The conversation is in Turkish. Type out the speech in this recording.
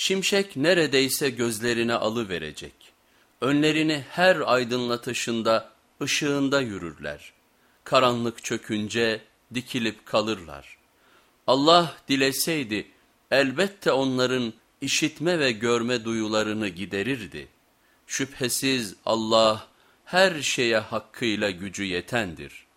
Şimşek neredeyse gözlerine alıverecek. Önlerini her aydınlatışında, ışığında yürürler. Karanlık çökünce dikilip kalırlar. Allah dileseydi elbette onların işitme ve görme duyularını giderirdi. Şüphesiz Allah her şeye hakkıyla gücü yetendir.''